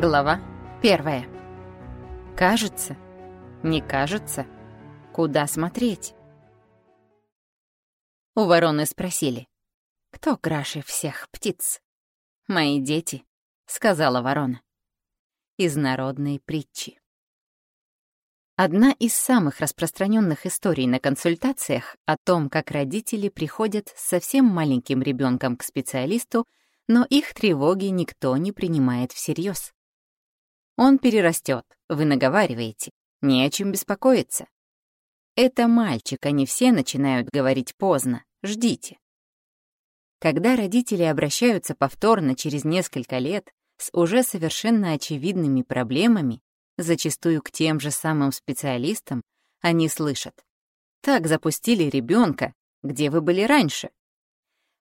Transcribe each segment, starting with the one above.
Глава первая. Кажется, не кажется, куда смотреть? У вороны спросили, кто краше всех птиц? «Мои дети», — сказала ворона. Из народной притчи. Одна из самых распространенных историй на консультациях о том, как родители приходят с совсем маленьким ребенком к специалисту, но их тревоги никто не принимает всерьез. Он перерастет, вы наговариваете, не о чем беспокоиться. Это мальчик, они все начинают говорить поздно, ждите. Когда родители обращаются повторно через несколько лет с уже совершенно очевидными проблемами, зачастую к тем же самым специалистам, они слышат. Так запустили ребенка, где вы были раньше.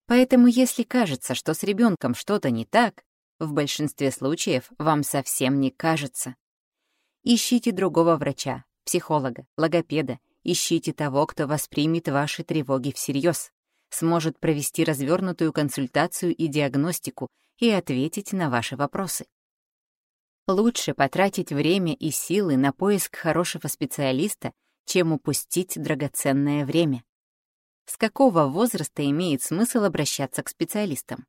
Поэтому если кажется, что с ребенком что-то не так, в большинстве случаев вам совсем не кажется. Ищите другого врача, психолога, логопеда, ищите того, кто воспримет ваши тревоги всерьез, сможет провести развернутую консультацию и диагностику и ответить на ваши вопросы. Лучше потратить время и силы на поиск хорошего специалиста, чем упустить драгоценное время. С какого возраста имеет смысл обращаться к специалистам?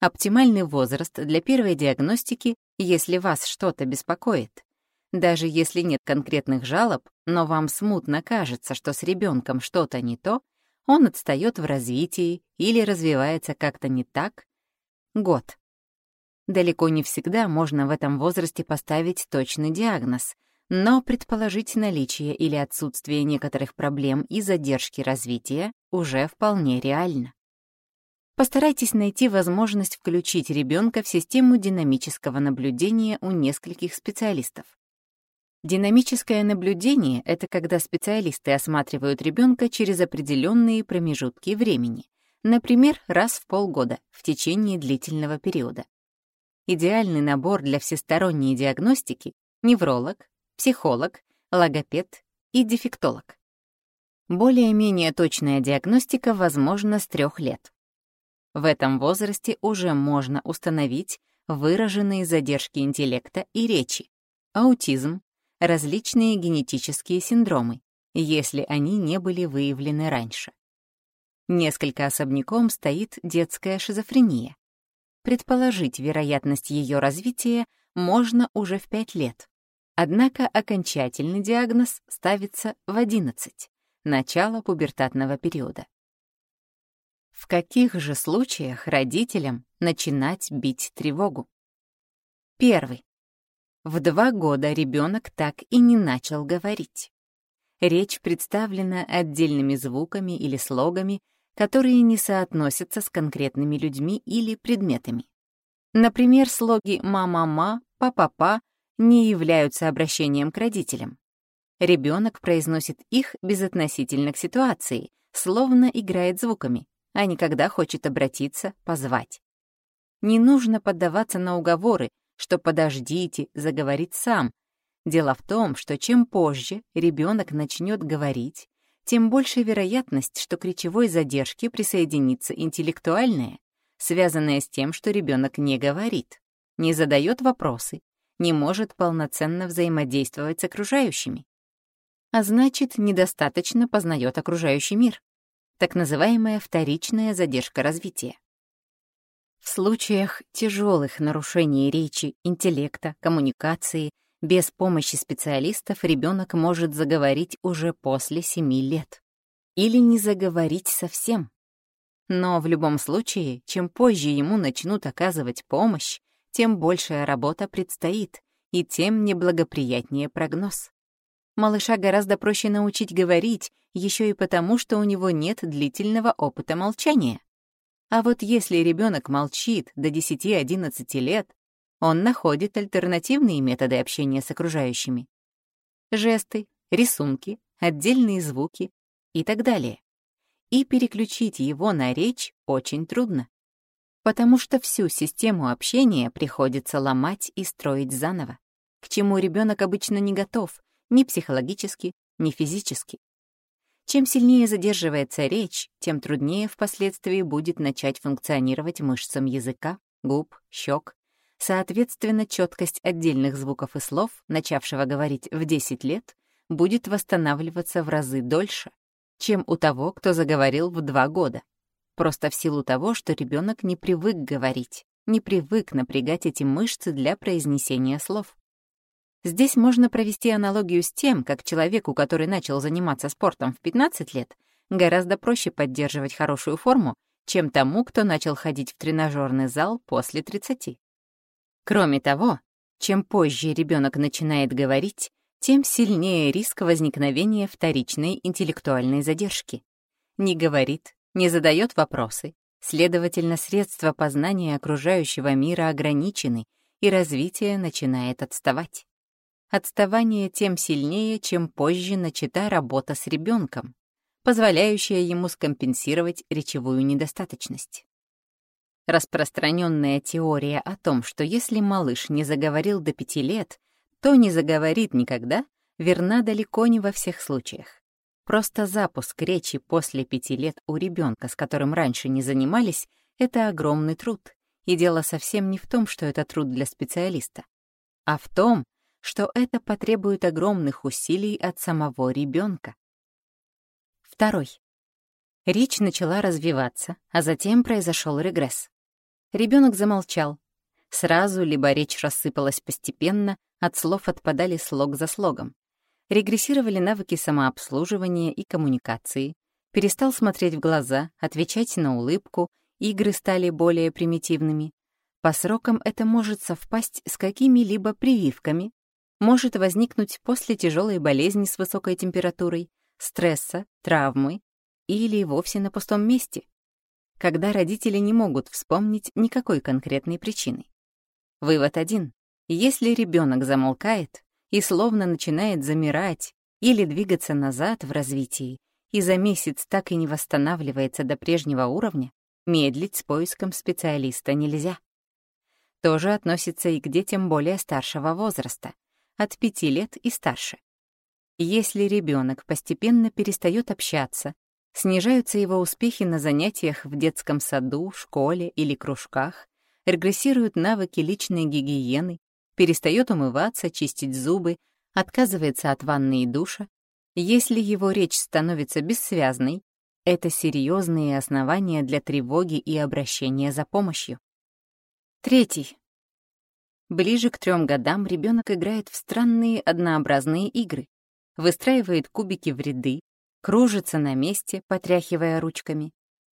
Оптимальный возраст для первой диагностики, если вас что-то беспокоит. Даже если нет конкретных жалоб, но вам смутно кажется, что с ребенком что-то не то, он отстает в развитии или развивается как-то не так. Год. Далеко не всегда можно в этом возрасте поставить точный диагноз, но предположить наличие или отсутствие некоторых проблем и задержки развития уже вполне реально. Постарайтесь найти возможность включить ребенка в систему динамического наблюдения у нескольких специалистов. Динамическое наблюдение — это когда специалисты осматривают ребенка через определенные промежутки времени, например, раз в полгода в течение длительного периода. Идеальный набор для всесторонней диагностики — невролог, психолог, логопед и дефектолог. Более-менее точная диагностика возможна с трех лет. В этом возрасте уже можно установить выраженные задержки интеллекта и речи, аутизм, различные генетические синдромы, если они не были выявлены раньше. Несколько особняком стоит детская шизофрения. Предположить вероятность ее развития можно уже в 5 лет. Однако окончательный диагноз ставится в 11, начало пубертатного периода. В каких же случаях родителям начинать бить тревогу? Первый. В два года ребенок так и не начал говорить. Речь представлена отдельными звуками или слогами, которые не соотносятся с конкретными людьми или предметами. Например, слоги «ма-ма-ма», «па-па-па» не являются обращением к родителям. Ребенок произносит их безотносительно к ситуации, словно играет звуками, а не когда хочет обратиться, позвать. Не нужно поддаваться на уговоры, что подождите, заговорит сам. Дело в том, что чем позже ребенок начнет говорить, тем больше вероятность, что к речевой задержке присоединится интеллектуальная, связанная с тем, что ребенок не говорит, не задает вопросы, не может полноценно взаимодействовать с окружающими. А значит, недостаточно познает окружающий мир так называемая вторичная задержка развития. В случаях тяжелых нарушений речи, интеллекта, коммуникации без помощи специалистов ребенок может заговорить уже после 7 лет. Или не заговорить совсем. Но в любом случае, чем позже ему начнут оказывать помощь, тем большая работа предстоит, и тем неблагоприятнее прогноз. Малыша гораздо проще научить говорить, еще и потому, что у него нет длительного опыта молчания. А вот если ребенок молчит до 10-11 лет, он находит альтернативные методы общения с окружающими. Жесты, рисунки, отдельные звуки и так далее. И переключить его на речь очень трудно, потому что всю систему общения приходится ломать и строить заново, к чему ребенок обычно не готов, ни психологически, ни физически. Чем сильнее задерживается речь, тем труднее впоследствии будет начать функционировать мышцам языка, губ, щек, Соответственно, четкость отдельных звуков и слов, начавшего говорить в 10 лет, будет восстанавливаться в разы дольше, чем у того, кто заговорил в 2 года. Просто в силу того, что ребенок не привык говорить, не привык напрягать эти мышцы для произнесения слов. Здесь можно провести аналогию с тем, как человеку, который начал заниматься спортом в 15 лет, гораздо проще поддерживать хорошую форму, чем тому, кто начал ходить в тренажерный зал после 30. Кроме того, чем позже ребенок начинает говорить, тем сильнее риск возникновения вторичной интеллектуальной задержки. Не говорит, не задает вопросы, следовательно, средства познания окружающего мира ограничены, и развитие начинает отставать. Отставание тем сильнее, чем позже начата работа с ребенком, позволяющая ему скомпенсировать речевую недостаточность. Распространенная теория о том, что если малыш не заговорил до пяти лет, то не заговорит никогда, верна далеко не во всех случаях. Просто запуск речи после пяти лет у ребенка, с которым раньше не занимались, это огромный труд. И дело совсем не в том, что это труд для специалиста, а в том, что это потребует огромных усилий от самого ребенка. Второй. Речь начала развиваться, а затем произошел регресс. Ребенок замолчал. Сразу либо речь рассыпалась постепенно, от слов отпадали слог за слогом. Регрессировали навыки самообслуживания и коммуникации, перестал смотреть в глаза, отвечать на улыбку, игры стали более примитивными. По срокам это может совпасть с какими-либо прививками, может возникнуть после тяжелой болезни с высокой температурой, стресса, травмы или вовсе на пустом месте когда родители не могут вспомнить никакой конкретной причины. Вывод один. Если ребенок замолкает и словно начинает замирать или двигаться назад в развитии, и за месяц так и не восстанавливается до прежнего уровня, медлить с поиском специалиста нельзя. Тоже относится и к детям более старшего возраста, от 5 лет и старше. Если ребенок постепенно перестает общаться Снижаются его успехи на занятиях в детском саду, школе или кружках, регрессируют навыки личной гигиены, перестает умываться, чистить зубы, отказывается от ванны и душа. Если его речь становится бессвязной, это серьезные основания для тревоги и обращения за помощью. Третий. Ближе к трем годам ребенок играет в странные однообразные игры, выстраивает кубики в ряды, кружится на месте, потряхивая ручками,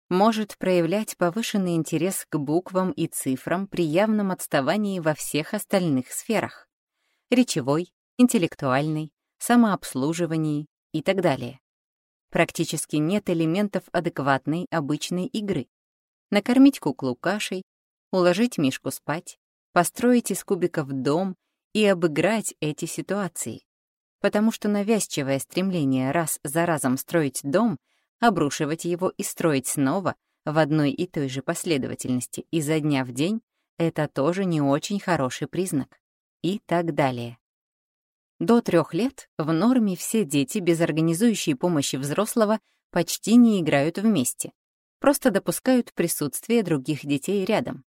может проявлять повышенный интерес к буквам и цифрам при явном отставании во всех остальных сферах — речевой, интеллектуальной, самообслуживании и так далее. Практически нет элементов адекватной обычной игры. Накормить куклу кашей, уложить мишку спать, построить из кубиков дом и обыграть эти ситуации потому что навязчивое стремление раз за разом строить дом, обрушивать его и строить снова в одной и той же последовательности изо дня в день — это тоже не очень хороший признак. И так далее. До трех лет в норме все дети без организующей помощи взрослого почти не играют вместе, просто допускают присутствие других детей рядом.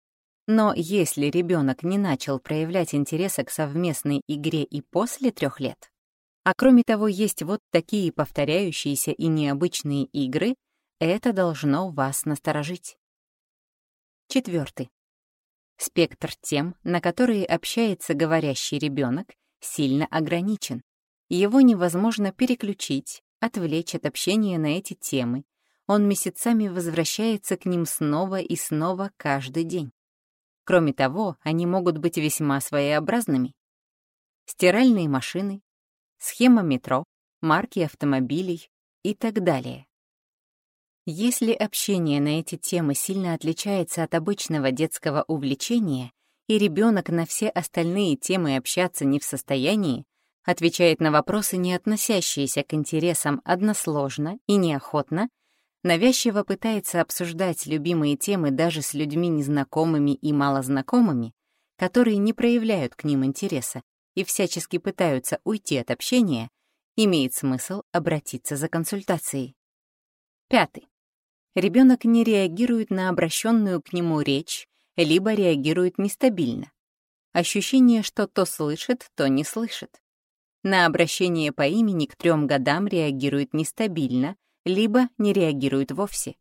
Но если ребенок не начал проявлять интереса к совместной игре и после трех лет, а кроме того, есть вот такие повторяющиеся и необычные игры, это должно вас насторожить. Четвертый. Спектр тем, на которые общается говорящий ребенок, сильно ограничен. Его невозможно переключить, отвлечь от общения на эти темы. Он месяцами возвращается к ним снова и снова каждый день. Кроме того, они могут быть весьма своеобразными. Стиральные машины, схема метро, марки автомобилей и так далее. Если общение на эти темы сильно отличается от обычного детского увлечения, и ребенок на все остальные темы общаться не в состоянии, отвечает на вопросы, не относящиеся к интересам односложно и неохотно, навязчиво пытается обсуждать любимые темы даже с людьми незнакомыми и малознакомыми, которые не проявляют к ним интереса и всячески пытаются уйти от общения, имеет смысл обратиться за консультацией. Пятый. Ребенок не реагирует на обращенную к нему речь, либо реагирует нестабильно. Ощущение, что то слышит, то не слышит. На обращение по имени к трем годам реагирует нестабильно, либо не реагирует вовсе.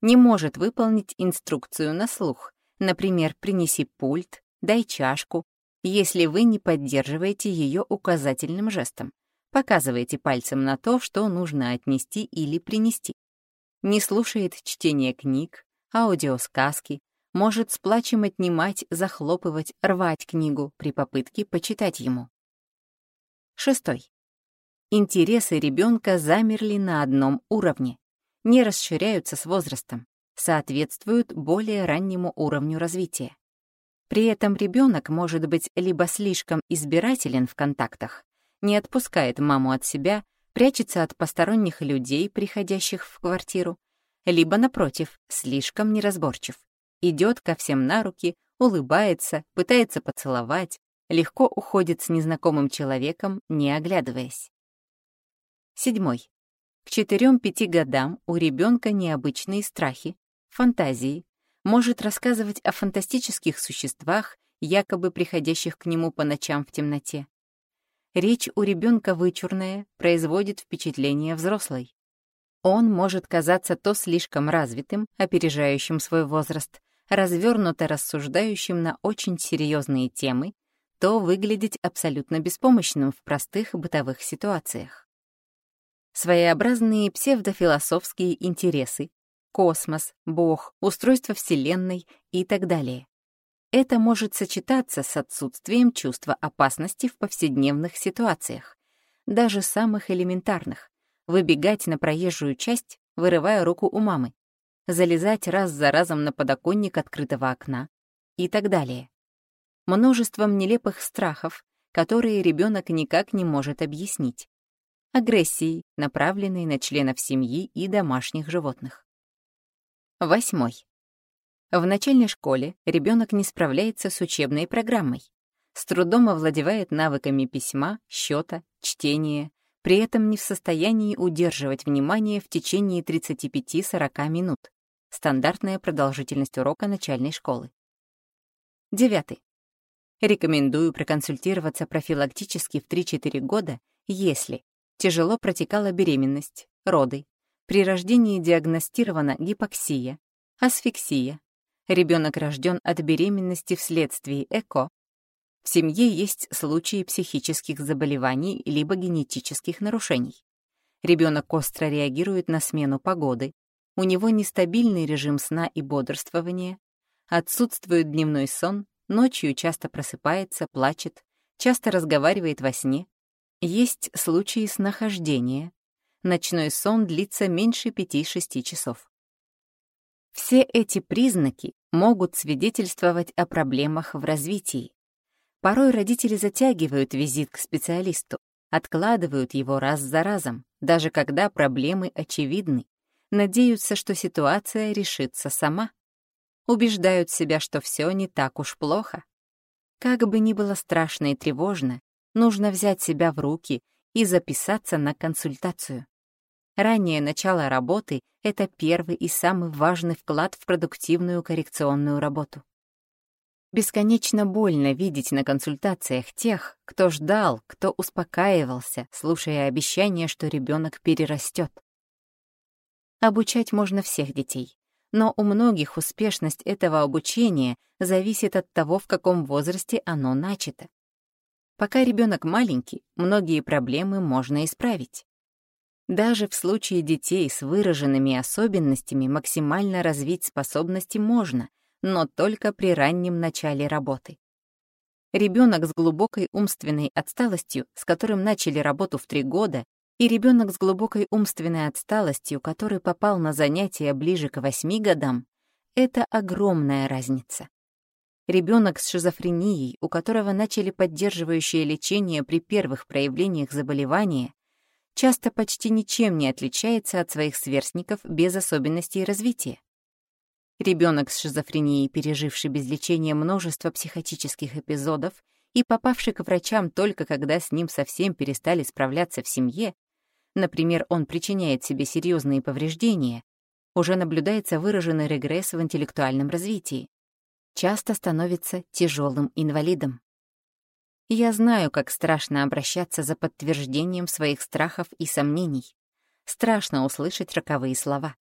Не может выполнить инструкцию на слух, например, «принеси пульт», «дай чашку», если вы не поддерживаете ее указательным жестом, показываете пальцем на то, что нужно отнести или принести. Не слушает чтение книг, аудиосказки, может с плачем отнимать, захлопывать, рвать книгу при попытке почитать ему. Шестой. Интересы ребенка замерли на одном уровне, не расширяются с возрастом, соответствуют более раннему уровню развития. При этом ребенок может быть либо слишком избирателен в контактах, не отпускает маму от себя, прячется от посторонних людей, приходящих в квартиру, либо, напротив, слишком неразборчив, идет ко всем на руки, улыбается, пытается поцеловать, легко уходит с незнакомым человеком, не оглядываясь. Седьмой. К 4-5 годам у ребенка необычные страхи, фантазии, может рассказывать о фантастических существах, якобы приходящих к нему по ночам в темноте. Речь у ребенка вычурная, производит впечатление взрослой. Он может казаться то слишком развитым, опережающим свой возраст, развернуто рассуждающим на очень серьезные темы, то выглядеть абсолютно беспомощным в простых бытовых ситуациях. Своеобразные псевдофилософские интересы, космос, Бог, устройство Вселенной и так далее. Это может сочетаться с отсутствием чувства опасности в повседневных ситуациях, даже самых элементарных, выбегать на проезжую часть, вырывая руку у мамы, залезать раз за разом на подоконник открытого окна и так далее. Множеством нелепых страхов, которые ребенок никак не может объяснить. Агрессией, направленной на членов семьи и домашних животных. Восьмой. В начальной школе ребенок не справляется с учебной программой, с трудом овладевает навыками письма, счета, чтения, при этом не в состоянии удерживать внимание в течение 35-40 минут. Стандартная продолжительность урока начальной школы. Девятый. Рекомендую проконсультироваться профилактически в 3-4 года, если тяжело протекала беременность, роды, при рождении диагностирована гипоксия, асфиксия, Ребенок рожден от беременности вследствие ЭКО. В семье есть случаи психических заболеваний либо генетических нарушений. Ребенок остро реагирует на смену погоды. У него нестабильный режим сна и бодрствования. Отсутствует дневной сон, ночью часто просыпается, плачет, часто разговаривает во сне. Есть случаи снахождения. Ночной сон длится меньше 5-6 часов. Все эти признаки могут свидетельствовать о проблемах в развитии. Порой родители затягивают визит к специалисту, откладывают его раз за разом, даже когда проблемы очевидны, надеются, что ситуация решится сама. Убеждают себя, что все не так уж плохо. Как бы ни было страшно и тревожно, нужно взять себя в руки и записаться на консультацию. Раннее начало работы — это первый и самый важный вклад в продуктивную коррекционную работу. Бесконечно больно видеть на консультациях тех, кто ждал, кто успокаивался, слушая обещание, что ребенок перерастет. Обучать можно всех детей, но у многих успешность этого обучения зависит от того, в каком возрасте оно начато. Пока ребенок маленький, многие проблемы можно исправить. Даже в случае детей с выраженными особенностями максимально развить способности можно, но только при раннем начале работы. Ребенок с глубокой умственной отсталостью, с которым начали работу в три года, и ребенок с глубокой умственной отсталостью, который попал на занятия ближе к восьми годам, это огромная разница. Ребенок с шизофренией, у которого начали поддерживающее лечение при первых проявлениях заболевания, часто почти ничем не отличается от своих сверстников без особенностей развития. Ребенок с шизофренией, переживший без лечения множество психотических эпизодов и попавший к врачам только когда с ним совсем перестали справляться в семье, например, он причиняет себе серьезные повреждения, уже наблюдается выраженный регресс в интеллектуальном развитии. Часто становится тяжелым инвалидом. Я знаю, как страшно обращаться за подтверждением своих страхов и сомнений. Страшно услышать роковые слова.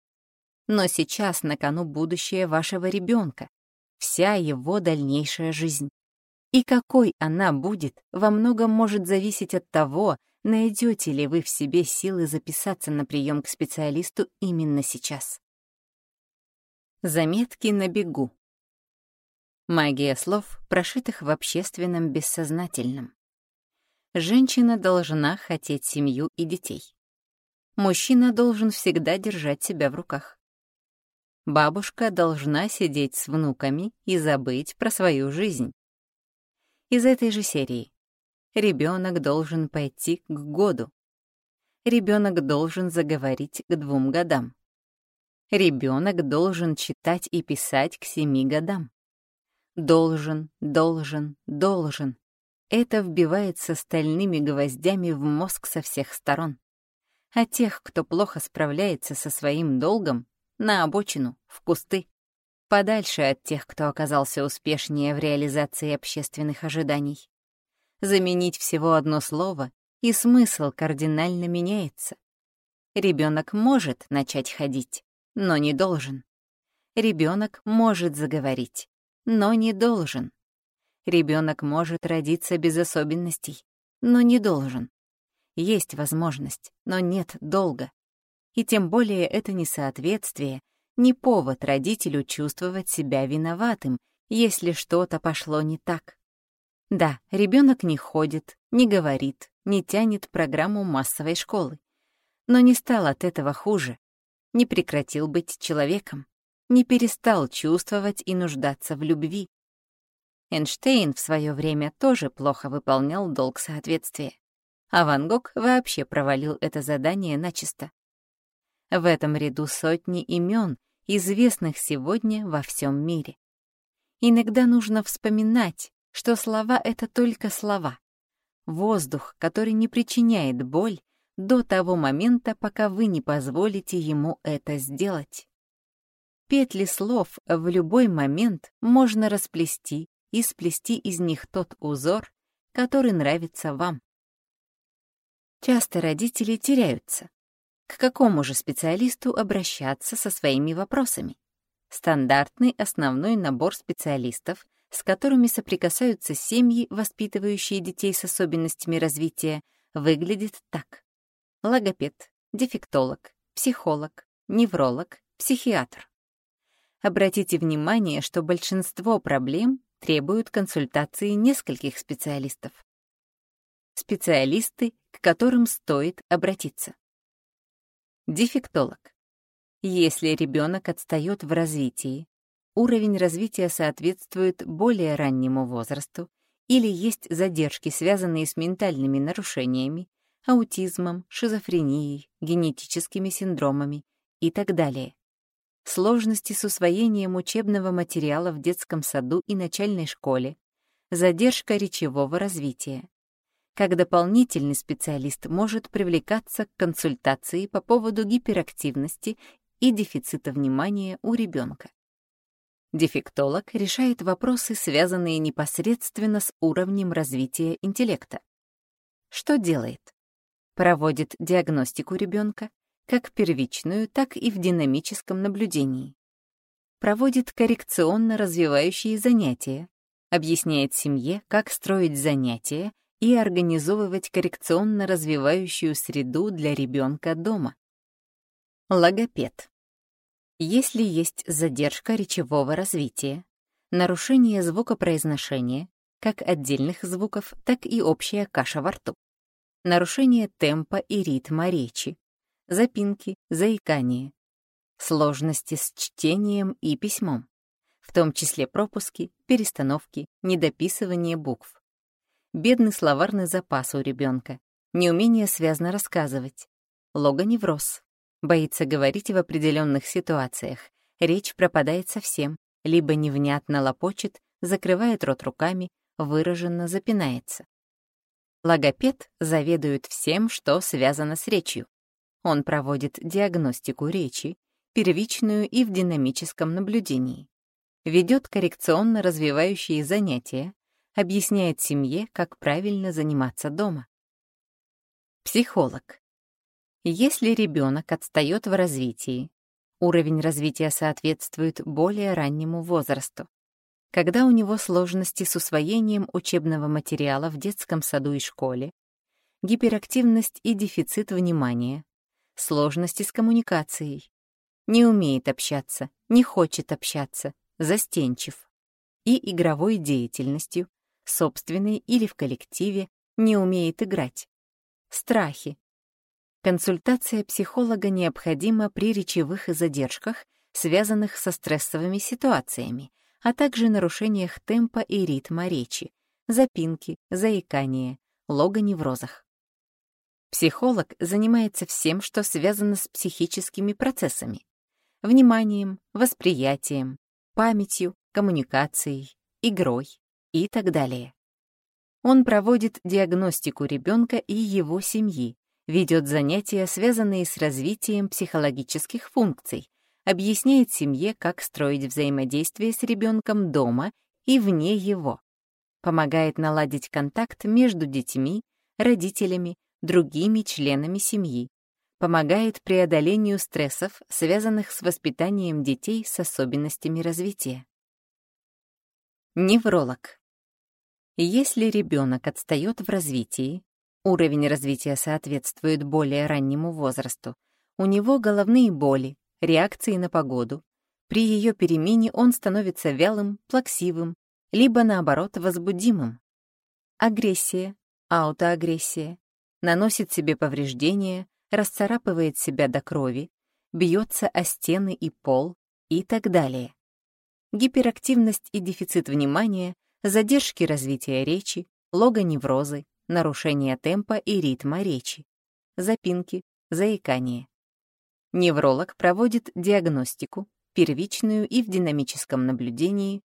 Но сейчас на кону будущее вашего ребенка, вся его дальнейшая жизнь. И какой она будет, во многом может зависеть от того, найдете ли вы в себе силы записаться на прием к специалисту именно сейчас. Заметки на бегу. Магия слов, прошитых в общественном бессознательном. Женщина должна хотеть семью и детей. Мужчина должен всегда держать себя в руках. Бабушка должна сидеть с внуками и забыть про свою жизнь. Из этой же серии. Ребенок должен пойти к году. Ребенок должен заговорить к двум годам. Ребенок должен читать и писать к семи годам. Должен, должен, должен. Это вбивается стальными гвоздями в мозг со всех сторон. А тех, кто плохо справляется со своим долгом, на обочину, в кусты, подальше от тех, кто оказался успешнее в реализации общественных ожиданий. Заменить всего одно слово, и смысл кардинально меняется. Ребенок может начать ходить, но не должен. Ребенок может заговорить, но не должен. Ребенок может родиться без особенностей, но не должен. Есть возможность, но нет долга. И тем более это несоответствие, не повод родителю чувствовать себя виноватым, если что-то пошло не так. Да, ребенок не ходит, не говорит, не тянет программу массовой школы. Но не стал от этого хуже, не прекратил быть человеком не перестал чувствовать и нуждаться в любви. Эйнштейн в свое время тоже плохо выполнял долг соответствия, а Ван Гог вообще провалил это задание начисто. В этом ряду сотни имен, известных сегодня во всем мире. Иногда нужно вспоминать, что слова — это только слова. Воздух, который не причиняет боль до того момента, пока вы не позволите ему это сделать. Петли слов в любой момент можно расплести и сплести из них тот узор, который нравится вам. Часто родители теряются. К какому же специалисту обращаться со своими вопросами? Стандартный основной набор специалистов, с которыми соприкасаются семьи, воспитывающие детей с особенностями развития, выглядит так. Логопед, дефектолог, психолог, невролог, психиатр. Обратите внимание, что большинство проблем требуют консультации нескольких специалистов. Специалисты, к которым стоит обратиться. Дефектолог. Если ребенок отстает в развитии, уровень развития соответствует более раннему возрасту или есть задержки, связанные с ментальными нарушениями, аутизмом, шизофренией, генетическими синдромами и так далее сложности с усвоением учебного материала в детском саду и начальной школе, задержка речевого развития. Как дополнительный специалист может привлекаться к консультации по поводу гиперактивности и дефицита внимания у ребенка. Дефектолог решает вопросы, связанные непосредственно с уровнем развития интеллекта. Что делает? Проводит диагностику ребенка, как первичную, так и в динамическом наблюдении. Проводит коррекционно-развивающие занятия, объясняет семье, как строить занятия и организовывать коррекционно-развивающую среду для ребенка дома. Логопед. Если есть задержка речевого развития, нарушение звукопроизношения, как отдельных звуков, так и общая каша во рту, нарушение темпа и ритма речи, запинки, заикание, сложности с чтением и письмом, в том числе пропуски, перестановки, недописывание букв. Бедный словарный запас у ребенка, неумение связно рассказывать, логоневроз, боится говорить в определенных ситуациях, речь пропадает совсем, либо невнятно лопочет, закрывает рот руками, выраженно запинается. Логопед заведует всем, что связано с речью. Он проводит диагностику речи, первичную и в динамическом наблюдении. ведет коррекционно-развивающие занятия, объясняет семье, как правильно заниматься дома. Психолог. Если ребенок отстает в развитии, уровень развития соответствует более раннему возрасту. Когда у него сложности с усвоением учебного материала в детском саду и школе, гиперактивность и дефицит внимания, сложности с коммуникацией, не умеет общаться, не хочет общаться, застенчив, и игровой деятельностью, собственной или в коллективе, не умеет играть. Страхи. Консультация психолога необходима при речевых задержках, связанных со стрессовыми ситуациями, а также нарушениях темпа и ритма речи, запинки, заикание, логоневрозах. Психолог занимается всем, что связано с психическими процессами, вниманием, восприятием, памятью, коммуникацией, игрой и так далее. Он проводит диагностику ребенка и его семьи, ведет занятия, связанные с развитием психологических функций, объясняет семье, как строить взаимодействие с ребенком дома и вне его, помогает наладить контакт между детьми, родителями, другими членами семьи, помогает преодолению стрессов, связанных с воспитанием детей с особенностями развития. Невролог. Если ребенок отстает в развитии, уровень развития соответствует более раннему возрасту, у него головные боли, реакции на погоду. При ее перемене он становится вялым, плаксивым, либо, наоборот, возбудимым. Агрессия, аутоагрессия, наносит себе повреждения, расцарапывает себя до крови, бьется о стены и пол и так далее. Гиперактивность и дефицит внимания, задержки развития речи, логоневрозы, нарушение темпа и ритма речи, запинки, заикание. Невролог проводит диагностику, первичную и в динамическом наблюдении,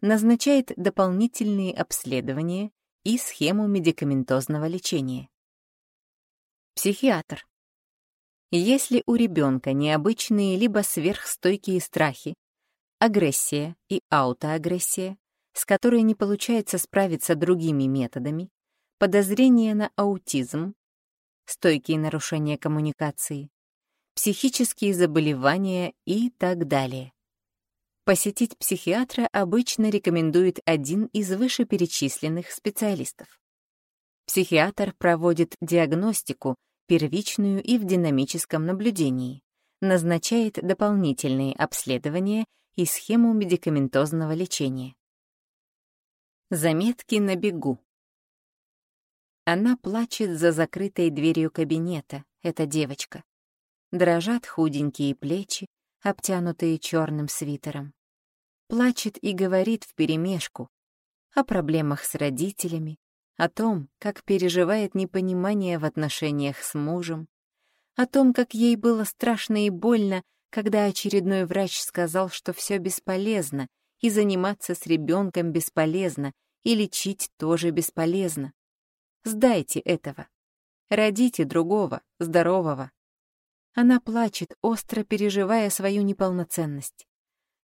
назначает дополнительные обследования и схему медикаментозного лечения. Психиатр. Если у ребенка необычные либо сверхстойкие страхи, агрессия и аутоагрессия, с которой не получается справиться другими методами, подозрение на аутизм, стойкие нарушения коммуникации, психические заболевания и так далее. Посетить психиатра обычно рекомендует один из вышеперечисленных специалистов. Психиатр проводит диагностику первичную и в динамическом наблюдении, назначает дополнительные обследования и схему медикаментозного лечения. Заметки на бегу. Она плачет за закрытой дверью кабинета, эта девочка. Дрожат худенькие плечи, обтянутые черным свитером. Плачет и говорит вперемешку о проблемах с родителями, о том, как переживает непонимание в отношениях с мужем, о том, как ей было страшно и больно, когда очередной врач сказал, что все бесполезно, и заниматься с ребенком бесполезно, и лечить тоже бесполезно. Сдайте этого. Родите другого, здорового. Она плачет, остро переживая свою неполноценность.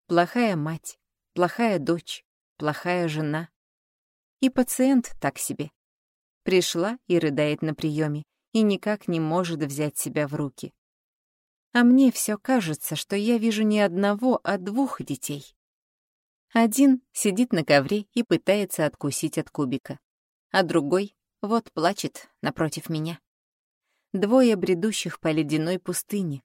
Плохая мать, плохая дочь, плохая жена. И пациент так себе. Пришла и рыдает на приеме, и никак не может взять себя в руки. А мне все кажется, что я вижу не одного, а двух детей. Один сидит на ковре и пытается откусить от кубика, а другой вот плачет напротив меня. Двое бредущих по ледяной пустыне,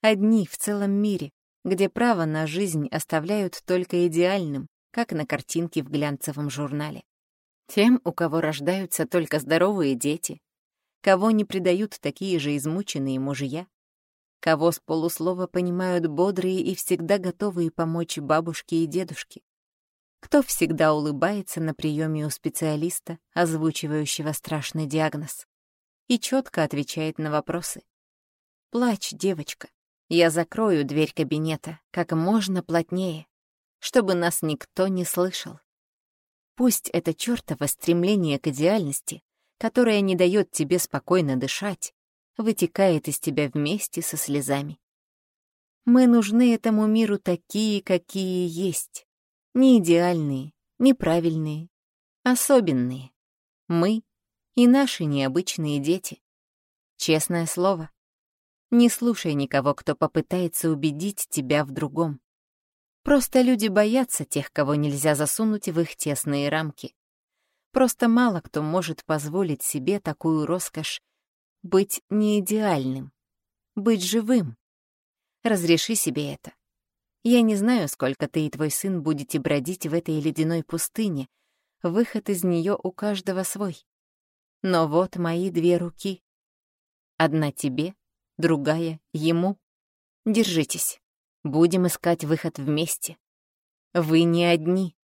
одни в целом мире, где право на жизнь оставляют только идеальным, как на картинке в глянцевом журнале. Тем, у кого рождаются только здоровые дети, кого не предают такие же измученные мужья, кого с полуслова понимают бодрые и всегда готовые помочь бабушке и дедушке, кто всегда улыбается на приеме у специалиста, озвучивающего страшный диагноз, и четко отвечает на вопросы. «Плачь, девочка, я закрою дверь кабинета как можно плотнее, чтобы нас никто не слышал. Пусть это чертово стремление к идеальности, которое не дает тебе спокойно дышать, вытекает из тебя вместе со слезами. Мы нужны этому миру такие, какие есть, Не идеальные, неправильные, особенные. Мы и наши необычные дети. Честное слово. Не слушай никого, кто попытается убедить тебя в другом. Просто люди боятся тех, кого нельзя засунуть в их тесные рамки. Просто мало кто может позволить себе такую роскошь быть не идеальным, быть живым. Разреши себе это. Я не знаю, сколько ты и твой сын будете бродить в этой ледяной пустыне. Выход из нее у каждого свой. Но вот мои две руки. Одна тебе, другая ему. Держитесь. Будем искать выход вместе. Вы не одни.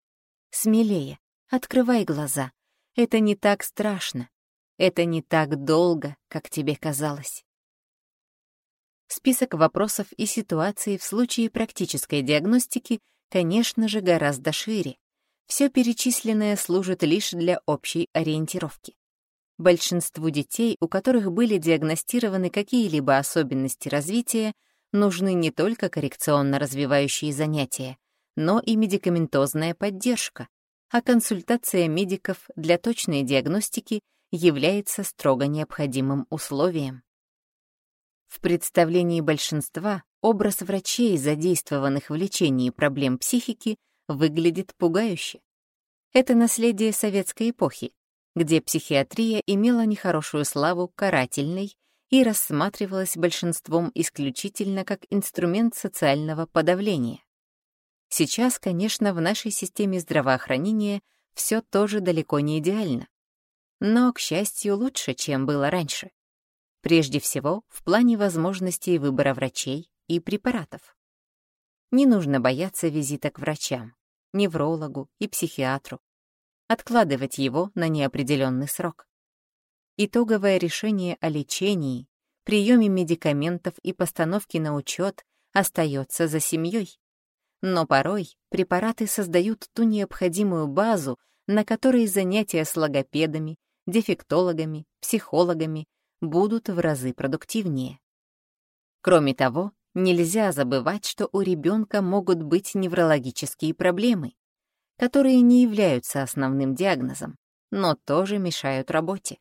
Смелее, открывай глаза. Это не так страшно. Это не так долго, как тебе казалось. Список вопросов и ситуаций в случае практической диагностики, конечно же, гораздо шире. Все перечисленное служит лишь для общей ориентировки. Большинству детей, у которых были диагностированы какие-либо особенности развития, нужны не только коррекционно развивающие занятия, но и медикаментозная поддержка, а консультация медиков для точной диагностики является строго необходимым условием. В представлении большинства образ врачей, задействованных в лечении проблем психики, выглядит пугающе. Это наследие советской эпохи, где психиатрия имела нехорошую славу карательной и рассматривалась большинством исключительно как инструмент социального подавления. Сейчас, конечно, в нашей системе здравоохранения все тоже далеко не идеально. Но, к счастью, лучше, чем было раньше. Прежде всего, в плане возможностей выбора врачей и препаратов. Не нужно бояться визита к врачам, неврологу и психиатру, откладывать его на неопределенный срок. Итоговое решение о лечении, приеме медикаментов и постановке на учет остается за семьей. Но порой препараты создают ту необходимую базу, на которой занятия с логопедами, дефектологами, психологами будут в разы продуктивнее. Кроме того, нельзя забывать, что у ребенка могут быть неврологические проблемы, которые не являются основным диагнозом, но тоже мешают работе.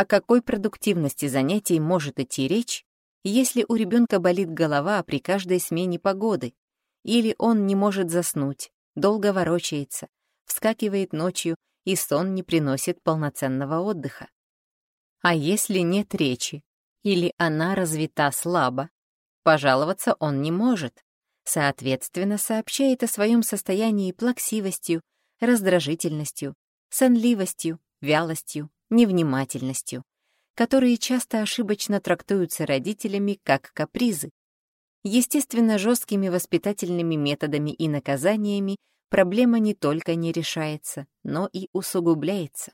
О какой продуктивности занятий может идти речь, если у ребенка болит голова при каждой смене погоды, или он не может заснуть, долго ворочается, вскакивает ночью, и сон не приносит полноценного отдыха? А если нет речи, или она развита слабо, пожаловаться он не может, соответственно, сообщает о своем состоянии плаксивостью, раздражительностью, сонливостью, вялостью, невнимательностью, которые часто ошибочно трактуются родителями как капризы. Естественно, жесткими воспитательными методами и наказаниями проблема не только не решается, но и усугубляется.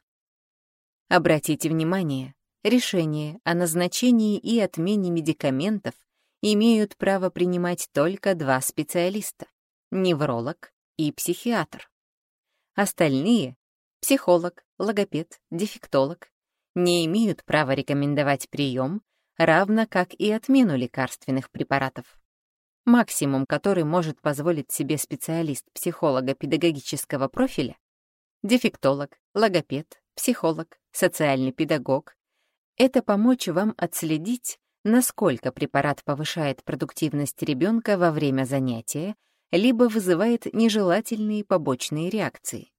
Обратите внимание, решение о назначении и отмене медикаментов имеют право принимать только два специалиста — невролог и психиатр. Остальные психолог, логопед, дефектолог, не имеют права рекомендовать прием, равно как и отмену лекарственных препаратов. Максимум, который может позволить себе специалист психолого-педагогического профиля, дефектолог, логопед, психолог, социальный педагог, это помочь вам отследить, насколько препарат повышает продуктивность ребенка во время занятия, либо вызывает нежелательные побочные реакции.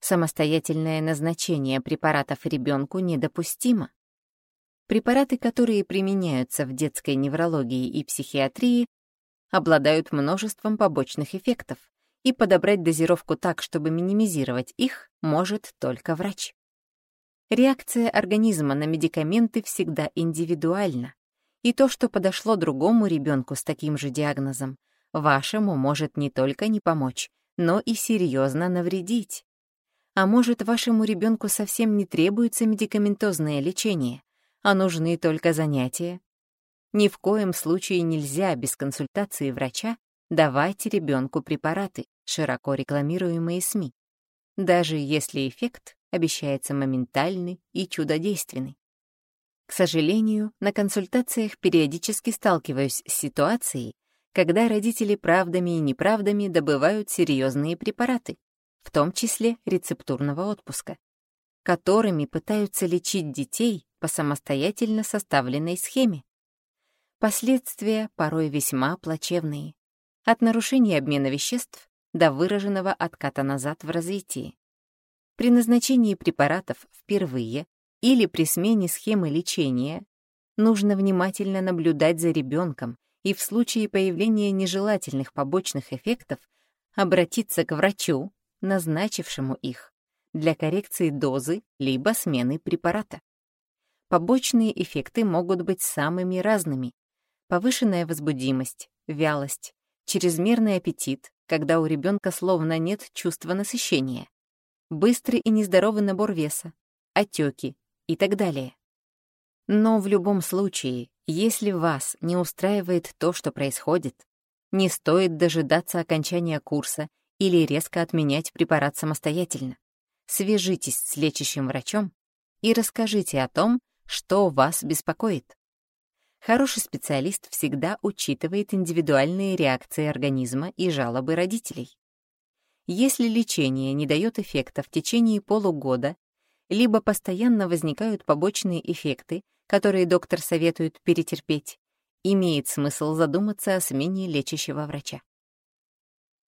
Самостоятельное назначение препаратов ребенку недопустимо. Препараты, которые применяются в детской неврологии и психиатрии, обладают множеством побочных эффектов, и подобрать дозировку так, чтобы минимизировать их, может только врач. Реакция организма на медикаменты всегда индивидуальна, и то, что подошло другому ребенку с таким же диагнозом, вашему может не только не помочь, но и серьезно навредить. А может, вашему ребенку совсем не требуется медикаментозное лечение, а нужны только занятия? Ни в коем случае нельзя без консультации врача давать ребенку препараты, широко рекламируемые СМИ, даже если эффект обещается моментальный и чудодейственный. К сожалению, на консультациях периодически сталкиваюсь с ситуацией, когда родители правдами и неправдами добывают серьезные препараты, в том числе рецептурного отпуска, которыми пытаются лечить детей по самостоятельно составленной схеме. Последствия порой весьма плачевные, от нарушения обмена веществ до выраженного отката назад в развитии. При назначении препаратов впервые или при смене схемы лечения нужно внимательно наблюдать за ребенком и в случае появления нежелательных побочных эффектов обратиться к врачу, назначившему их, для коррекции дозы либо смены препарата. Побочные эффекты могут быть самыми разными. Повышенная возбудимость, вялость, чрезмерный аппетит, когда у ребенка словно нет чувства насыщения, быстрый и нездоровый набор веса, отеки и так далее. Но в любом случае, если вас не устраивает то, что происходит, не стоит дожидаться окончания курса или резко отменять препарат самостоятельно. Свяжитесь с лечащим врачом и расскажите о том, что вас беспокоит. Хороший специалист всегда учитывает индивидуальные реакции организма и жалобы родителей. Если лечение не дает эффекта в течение полугода, либо постоянно возникают побочные эффекты, которые доктор советует перетерпеть, имеет смысл задуматься о смене лечащего врача.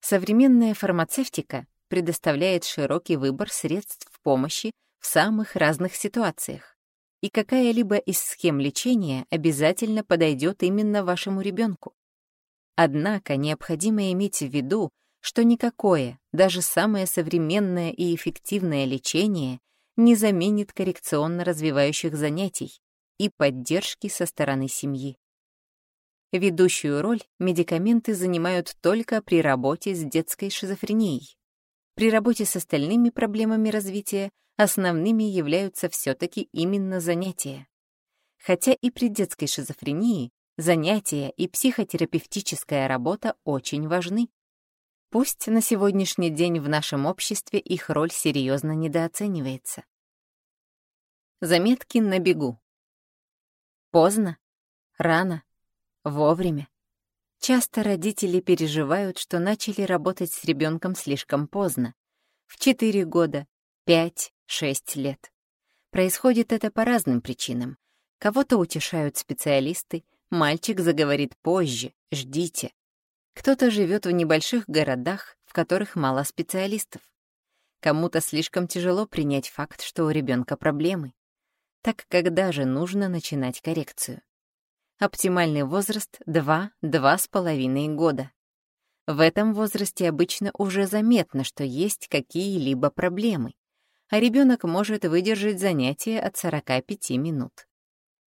Современная фармацевтика предоставляет широкий выбор средств помощи в самых разных ситуациях, и какая-либо из схем лечения обязательно подойдет именно вашему ребенку. Однако необходимо иметь в виду, что никакое, даже самое современное и эффективное лечение не заменит коррекционно развивающих занятий, и поддержки со стороны семьи. Ведущую роль медикаменты занимают только при работе с детской шизофренией. При работе с остальными проблемами развития основными являются все-таки именно занятия. Хотя и при детской шизофрении занятия и психотерапевтическая работа очень важны. Пусть на сегодняшний день в нашем обществе их роль серьезно недооценивается. Заметки на бегу. Поздно, рано, вовремя. Часто родители переживают, что начали работать с ребенком слишком поздно, в 4 года, 5-6 лет. Происходит это по разным причинам. Кого-то утешают специалисты, мальчик заговорит позже, ждите. Кто-то живет в небольших городах, в которых мало специалистов. Кому-то слишком тяжело принять факт, что у ребенка проблемы. Так когда же нужно начинать коррекцию? Оптимальный возраст — 2-2,5 года. В этом возрасте обычно уже заметно, что есть какие-либо проблемы, а ребенок может выдержать занятие от 45 минут.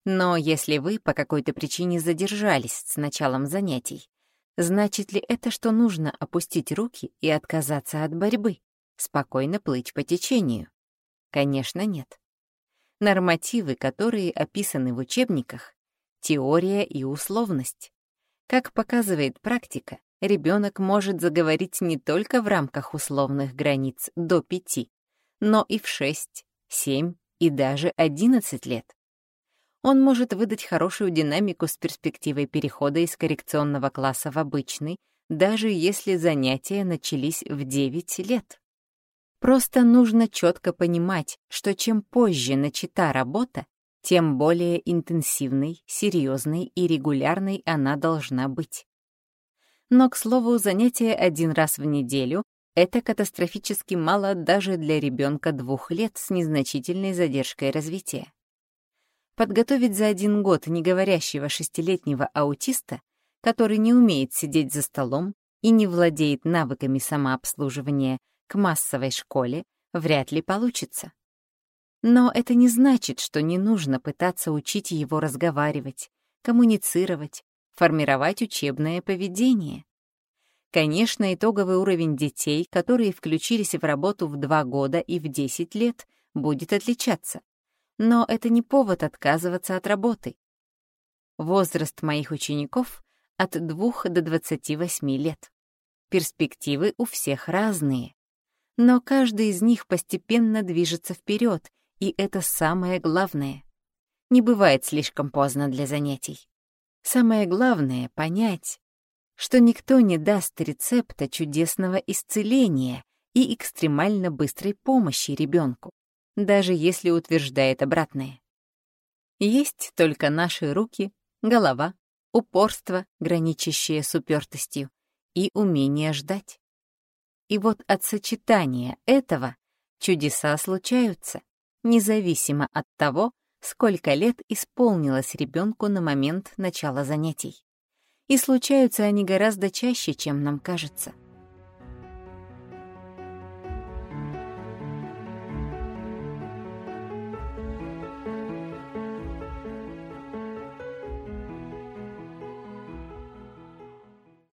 Но если вы по какой-то причине задержались с началом занятий, значит ли это, что нужно опустить руки и отказаться от борьбы, спокойно плыть по течению? Конечно, нет. Нормативы, которые описаны в учебниках, теория и условность. Как показывает практика, ребенок может заговорить не только в рамках условных границ до 5, но и в 6, 7 и даже 11 лет. Он может выдать хорошую динамику с перспективой перехода из коррекционного класса в обычный, даже если занятия начались в 9 лет. Просто нужно четко понимать, что чем позже начата работа, тем более интенсивной, серьезной и регулярной она должна быть. Но, к слову, занятие один раз в неделю — это катастрофически мало даже для ребенка двух лет с незначительной задержкой развития. Подготовить за один год неговорящего шестилетнего аутиста, который не умеет сидеть за столом и не владеет навыками самообслуживания, к массовой школе вряд ли получится. Но это не значит, что не нужно пытаться учить его разговаривать, коммуницировать, формировать учебное поведение. Конечно, итоговый уровень детей, которые включились в работу в 2 года и в 10 лет, будет отличаться. Но это не повод отказываться от работы. Возраст моих учеников от 2 до 28 лет. Перспективы у всех разные. Но каждый из них постепенно движется вперед, и это самое главное. Не бывает слишком поздно для занятий. Самое главное — понять, что никто не даст рецепта чудесного исцеления и экстремально быстрой помощи ребенку, даже если утверждает обратное. Есть только наши руки, голова, упорство, граничащее с упертостью, и умение ждать. И вот от сочетания этого чудеса случаются, независимо от того, сколько лет исполнилось ребенку на момент начала занятий. И случаются они гораздо чаще, чем нам кажется.